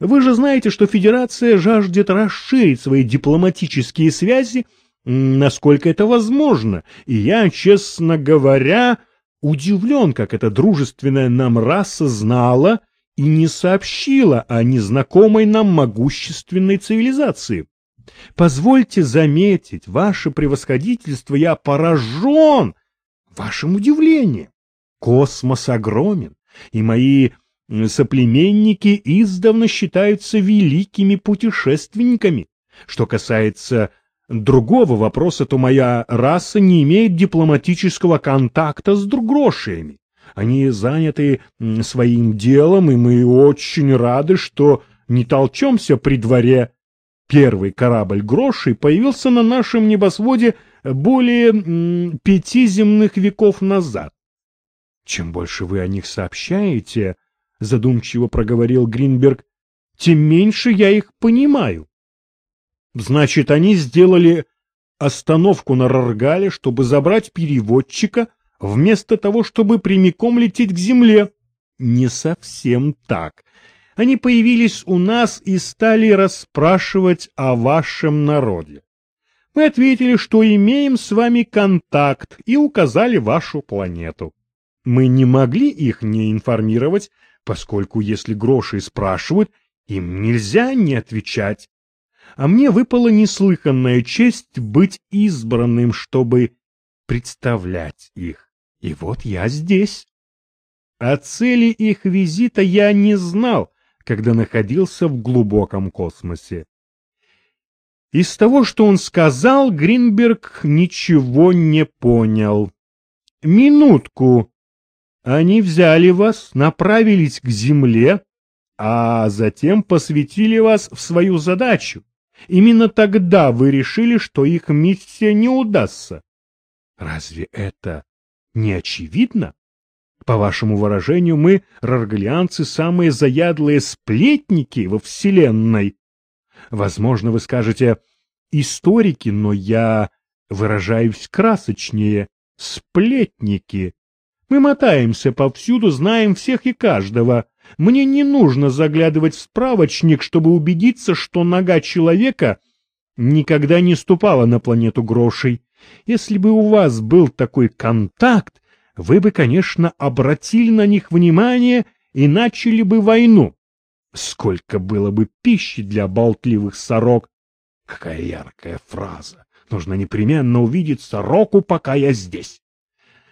Вы же знаете, что Федерация жаждет расширить свои дипломатические связи, насколько это возможно, и я, честно говоря, удивлен, как эта дружественная нам раса знала и не сообщила о незнакомой нам могущественной цивилизации. Позвольте заметить, ваше превосходительство, я поражен вашим удивлением. Космос огромен, и мои соплеменники издавна считаются великими путешественниками. Что касается другого вопроса, то моя раса не имеет дипломатического контакта с другрошиями. Они заняты своим делом, и мы очень рады, что не толчемся при дворе. Первый корабль грошей появился на нашем небосводе более пяти земных веков назад. Чем больше вы о них сообщаете, — задумчиво проговорил Гринберг, — тем меньше я их понимаю. Значит, они сделали остановку на Раргале, чтобы забрать переводчика, вместо того, чтобы прямиком лететь к земле. Не совсем так. Они появились у нас и стали расспрашивать о вашем народе. Мы ответили, что имеем с вами контакт и указали вашу планету. Мы не могли их не информировать, поскольку если гроши спрашивают, им нельзя не отвечать. А мне выпала неслыханная честь быть избранным, чтобы представлять их. И вот я здесь. О цели их визита я не знал, когда находился в глубоком космосе. Из того, что он сказал, Гринберг ничего не понял. «Минутку», они взяли вас, направились к земле, а затем посвятили вас в свою задачу. Именно тогда вы решили, что их миссия не удастся. Разве это не очевидно? По вашему выражению, мы, раргалианцы, самые заядлые сплетники во Вселенной. Возможно, вы скажете «историки», но я выражаюсь красочнее «сплетники». Мы мотаемся повсюду, знаем всех и каждого. Мне не нужно заглядывать в справочник, чтобы убедиться, что нога человека никогда не ступала на планету грошей. Если бы у вас был такой контакт, вы бы, конечно, обратили на них внимание и начали бы войну. Сколько было бы пищи для болтливых сорок! Какая яркая фраза! Нужно непременно увидеть сороку, пока я здесь.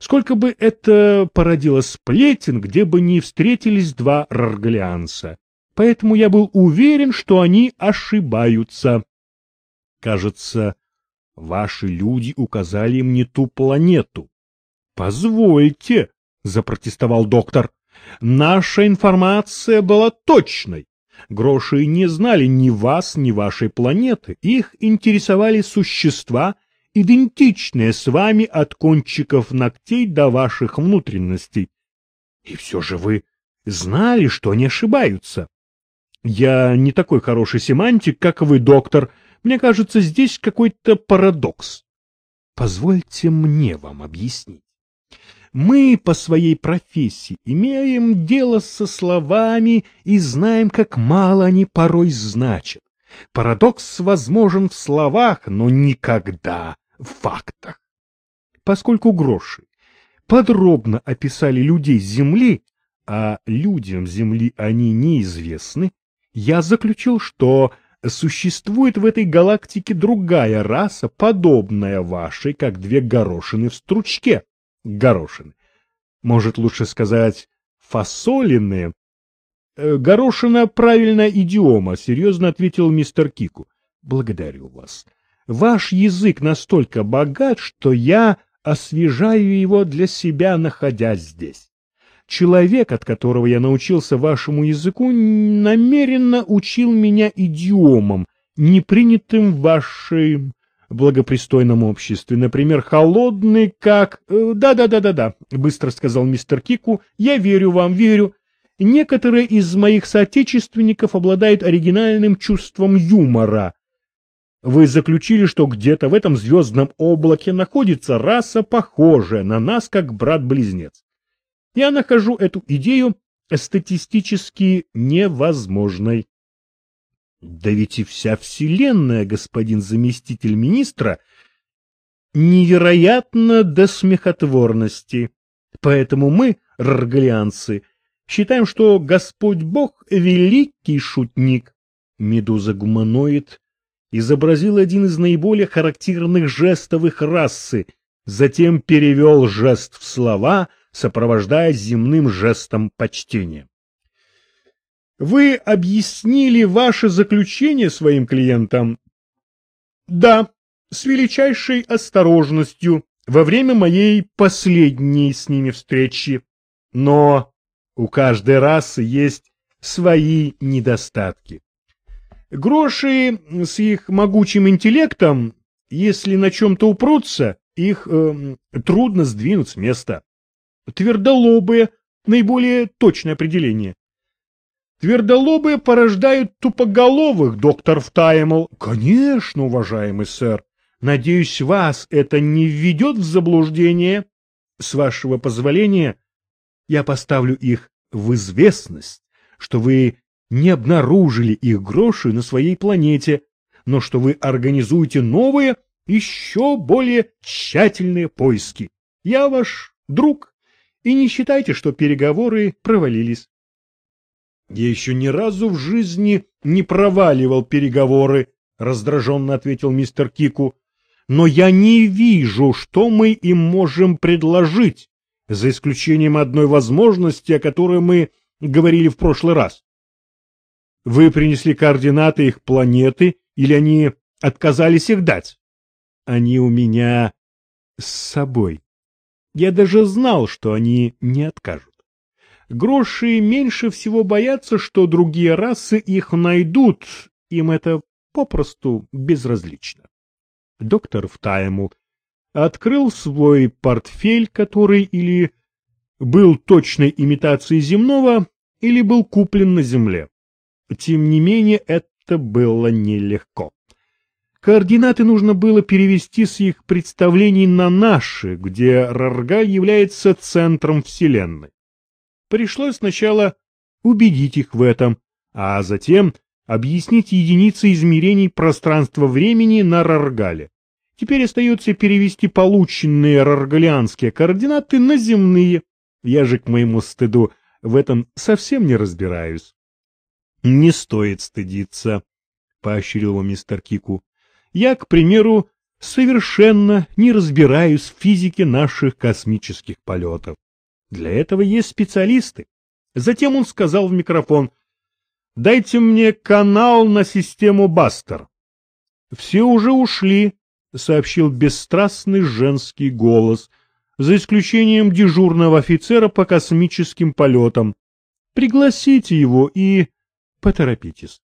Сколько бы это породило сплетен, где бы ни встретились два раргалианца. Поэтому я был уверен, что они ошибаются. Кажется, ваши люди указали им не ту планету. Позвольте, запротестовал доктор. Наша информация была точной. Гроши не знали ни вас, ни вашей планеты. Их интересовали существа, идентичные с вами от кончиков ногтей до ваших внутренностей. И все же вы знали, что они ошибаются. Я не такой хороший семантик, как вы, доктор. Мне кажется, здесь какой-то парадокс. Позвольте мне вам объяснить. Мы по своей профессии имеем дело со словами и знаем, как мало они порой значат. Парадокс возможен в словах, но никогда фактах. Поскольку гроши подробно описали людей Земли, а людям Земли они неизвестны, я заключил, что существует в этой галактике другая раса, подобная вашей, как две горошины в стручке. Горошины. Может, лучше сказать, фасолины. Э, горошина — правильная идиома, — серьезно ответил мистер Кику. Благодарю вас. Ваш язык настолько богат, что я освежаю его для себя, находясь здесь. Человек, от которого я научился вашему языку, намеренно учил меня идиомам, не принятым в вашем благопристойном обществе. Например, холодный, как... Э, да-да-да-да-да, быстро сказал мистер Кику, я верю вам, верю. Некоторые из моих соотечественников обладают оригинальным чувством юмора, вы заключили, что где-то в этом звездном облаке находится раса, похожая на нас, как брат-близнец. Я нахожу эту идею статистически невозможной. Да ведь и вся вселенная, господин заместитель министра, невероятно до смехотворности. Поэтому мы, раргалианцы, считаем, что Господь Бог — великий шутник. Медуза-гуманоид изобразил один из наиболее характерных жестов их расы, затем перевел жест в слова, сопровождая земным жестом почтения. Вы объяснили ваше заключение своим клиентам? Да, с величайшей осторожностью во время моей последней с ними встречи. Но у каждой расы есть свои недостатки. Гроши с их могучим интеллектом, если на чем-то упрутся, их э, трудно сдвинуть с места. Твердолобые – наиболее точное определение. Твердолобые порождают тупоголовых, доктор Втаймл. Конечно, уважаемый сэр. Надеюсь, вас это не введет в заблуждение. С вашего позволения я поставлю их в известность, что вы не обнаружили их гроши на своей планете, но что вы организуете новые, еще более тщательные поиски. Я ваш друг, и не считайте, что переговоры провалились. Я еще ни разу в жизни не проваливал переговоры, раздраженно ответил мистер Кику. Но я не вижу, что мы им можем предложить, за исключением одной возможности, о которой мы говорили в прошлый раз. Вы принесли координаты их планеты, или они отказались их дать? Они у меня с собой. Я даже знал, что они не откажут. Гроши меньше всего боятся, что другие расы их найдут, им это попросту безразлично. Доктор Втаймл открыл свой портфель, который или был точной имитацией земного, или был куплен на земле. Тем не менее, это было нелегко. Координаты нужно было перевести с их представлений на наши, где Раргаль является центром Вселенной. Пришлось сначала убедить их в этом, а затем объяснить единицы измерений пространства-времени на Раргале. Теперь остается перевести полученные раргалианские координаты на земные. Я же, к моему стыду, в этом совсем не разбираюсь. — Не стоит стыдиться, — поощрил его мистер Кику. — Я, к примеру, совершенно не разбираюсь в физике наших космических полетов. Для этого есть специалисты. Затем он сказал в микрофон, «Дайте мне канал на систему Бастер». «Все уже ушли», — сообщил бесстрастный женский голос, за исключением дежурного офицера по космическим полетам. «Пригласите его и...» Поторопитесь.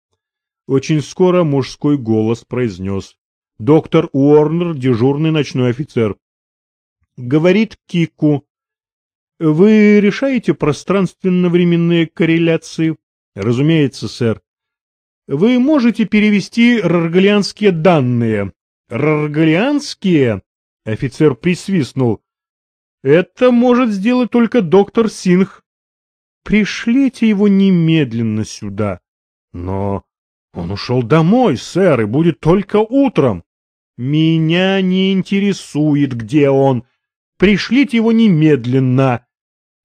Очень скоро мужской голос произнес. Доктор Уорнер, дежурный ночной офицер. Говорит Кику. Вы решаете пространственно-временные корреляции? Разумеется, сэр. Вы можете перевести раргалианские данные. Раргалианские? Офицер присвистнул. Это может сделать только доктор Синх. Пришлите его немедленно сюда. Но он ушел домой, сэр, и будет только утром. Меня не интересует, где он. Пришлите его немедленно.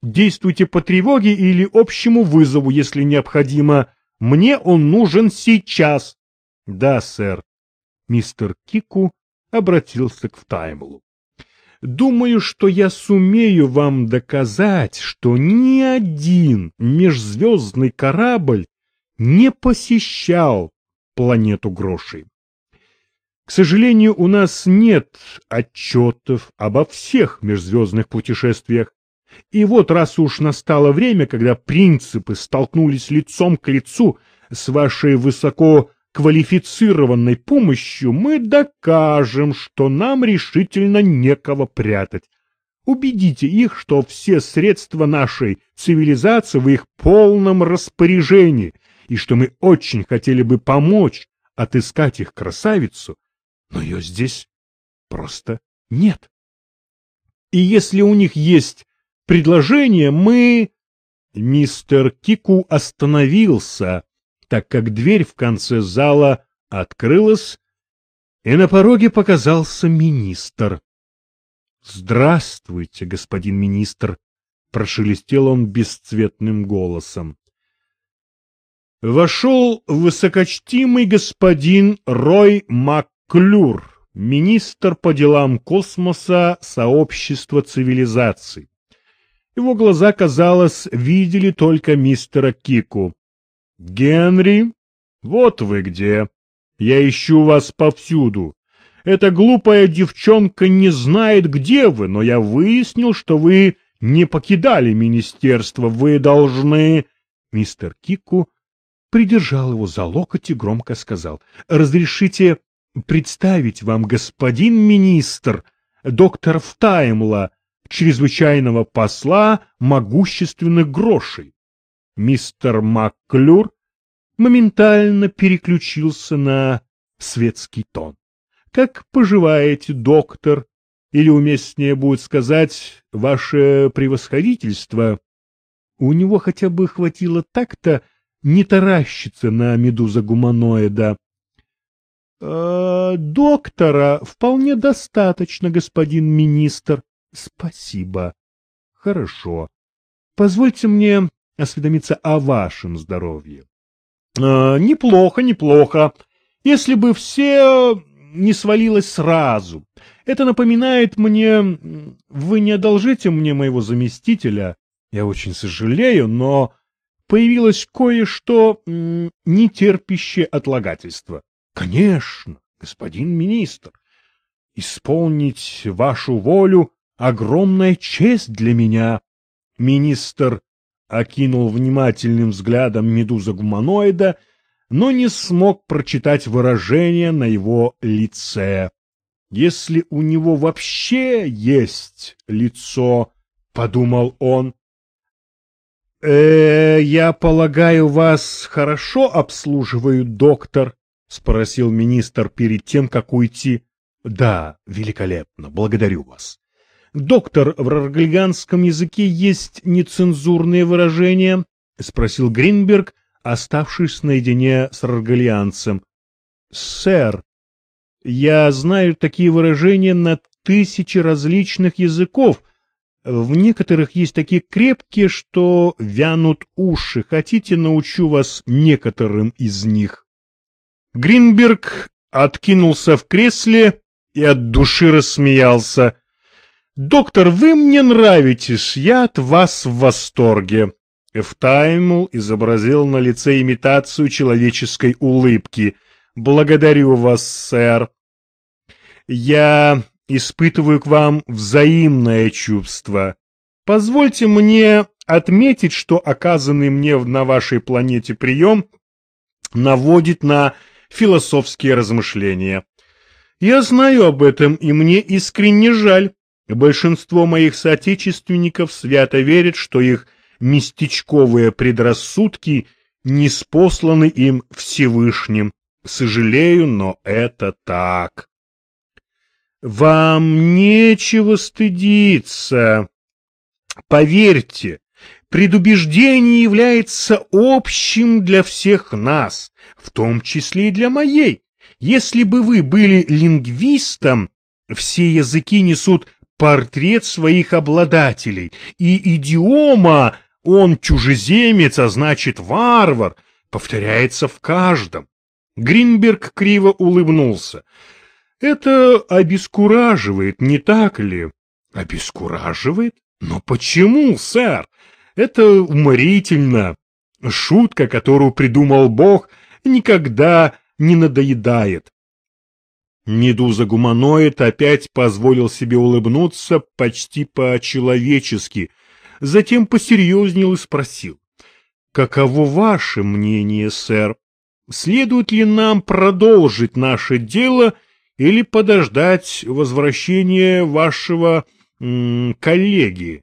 Действуйте по тревоге или общему вызову, если необходимо. Мне он нужен сейчас. Да, сэр. Мистер Кику обратился к Таймлу. Думаю, что я сумею вам доказать, что ни один межзвездный корабль не посещал планету Гроши. К сожалению, у нас нет отчетов обо всех межзвездных путешествиях. И вот раз уж настало время, когда принципы столкнулись лицом к лицу с вашей высоко квалифицированной помощью, мы докажем, что нам решительно некого прятать. Убедите их, что все средства нашей цивилизации в их полном распоряжении, и что мы очень хотели бы помочь отыскать их красавицу, но ее здесь просто нет. И если у них есть предложение, мы... Мистер Кику остановился, так как дверь в конце зала открылась, и на пороге показался министр. — Здравствуйте, господин министр! — прошелестел он бесцветным голосом. Вошел высокочтимый господин Рой Макклюр, министр по делам космоса сообщества цивилизаций. Его глаза, казалось, видели только мистера Кику. «Генри, вот вы где. Я ищу вас повсюду. Эта глупая девчонка не знает, где вы, но я выяснил, что вы не покидали министерство. Вы должны...» Мистер Кику придержал его за локоть и громко сказал. «Разрешите представить вам, господин министр, доктор Втаймла, чрезвычайного посла могущественных грошей. Мистер Макклюр моментально переключился на светский тон. Как поживаете, доктор? Или уместнее будет сказать, ваше превосходительство? У него хотя бы хватило так-то не таращиться на медуза гуманоида. «Э, доктора вполне достаточно, господин министр. Спасибо. Хорошо. Позвольте мне осведомиться о вашем здоровье. Э, неплохо, неплохо. Если бы все не свалилось сразу. Это напоминает мне... Вы не одолжите мне моего заместителя. Я очень сожалею, но появилось кое-что нетерпящее отлагательства. Конечно, господин министр. Исполнить вашу волю огромная честь для меня. Министр окинул внимательным взглядом медуза-гуманоида, но не смог прочитать выражение на его лице. Если у него вообще есть лицо, — подумал он. «Э, — Я полагаю, вас хорошо обслуживают, доктор? — спросил министр перед тем, как уйти. — Да, великолепно, благодарю вас. «Доктор, в раргальганском языке есть нецензурные выражения?» — спросил Гринберг, оставшись наедине с раргальянцем. «Сэр, я знаю такие выражения на тысячи различных языков. В некоторых есть такие крепкие, что вянут уши. Хотите, научу вас некоторым из них?» Гринберг откинулся в кресле и от души рассмеялся. «Доктор, вы мне нравитесь, я от вас в восторге». Эфтаймул изобразил на лице имитацию человеческой улыбки. «Благодарю вас, сэр. Я испытываю к вам взаимное чувство. Позвольте мне отметить, что оказанный мне на вашей планете прием наводит на философские размышления. Я знаю об этом, и мне искренне жаль, Большинство моих соотечественников свято верят, что их местечковые предрассудки не спосланы им Всевышним. Сожалею, но это так. Вам нечего стыдиться. Поверьте, предубеждение является общим для всех нас, в том числе и для моей. Если бы вы были лингвистом, все языки несут портрет своих обладателей, и идиома «он чужеземец, а значит варвар» повторяется в каждом. Гринберг криво улыбнулся. Это обескураживает, не так ли? Обескураживает? Но почему, сэр? Это уморительно. Шутка, которую придумал Бог, никогда не надоедает. Медуза-гуманоид опять позволил себе улыбнуться почти по-человечески, затем посерьезнел и спросил. «Каково ваше мнение, сэр? Следует ли нам продолжить наше дело или подождать возвращения вашего коллеги?»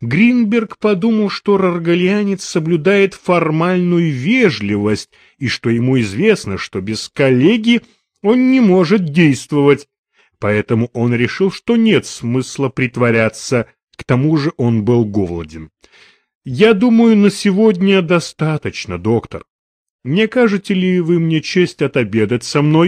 Гринберг подумал, что раргалианец соблюдает формальную вежливость и что ему известно, что без коллеги – он не может действовать, поэтому он решил, что нет смысла притворяться, к тому же он был голоден. «Я думаю, на сегодня достаточно, доктор. Не кажете ли вы мне честь отобедать со мной?